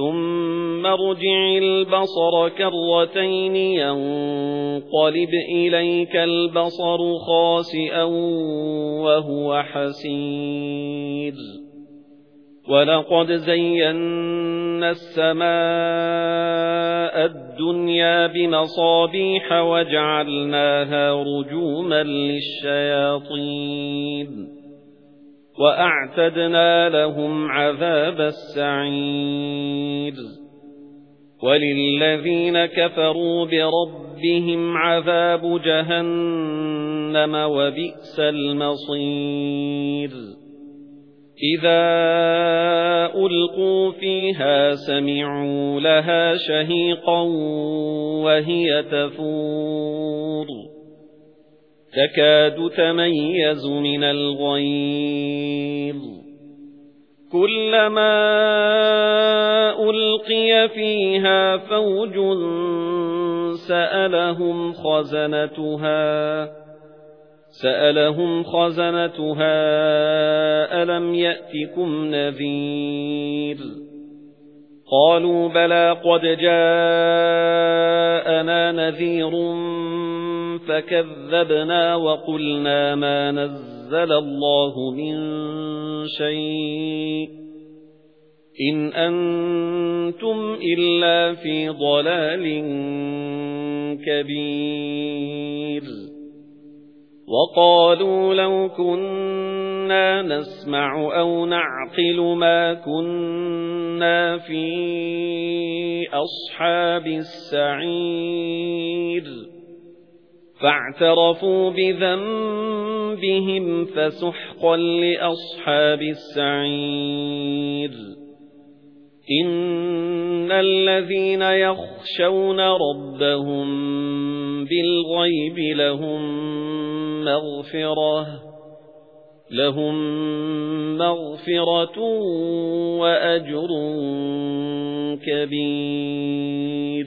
ثُمَّ ارْجِعِ الْبَصَرَ كَرَّتَيْنِ يَنقَلِبْ إِلَيْكَ الْبَصَرُ خَاسِئًا وَهُوَ حَسِيرٌ. وَلَقَدْ زَيَّنَّا السَّمَاءَ الدُّنْيَا بِمَصَابِيحَ وَجَعَلْنَاهَا رُجُومًا لِلشَّيَاطِينِ. وَأَعْتَدْنَا لَهُمْ عَذَابَ السَّعِيرِ. وَلِلَّذِينَ كَفَرُوا بِرَبِّهِمْ عَذَابُ جَهَنَّمَ وَبِئْسَ الْمَصِيرُ. إِذَا أُلْقُوا فِيهَا سَمِعُوا لَهَا شَهِيقًا وَهِيَ تَفُورُ. تكاد تميز من الغيظ. كلما ألقي فيها فوج سألهم خزنتها سألهم خزنتها ألم يأتكم نذير؟ قالوا بلى قد جاءنا نذير فكذبنا وقلنا ما نزل الله من شيء إن أنتم إلا في ضلال كبير وقالوا لو كنا نسمع أو نعقل ما كنا في أصحاب السعير. فاعترفوا بذنبهم فسحقا لأصحاب السعير. إن الذين يخشون ربهم بالغيب لهم مغفرة لهم مغفرة وأجر كبير.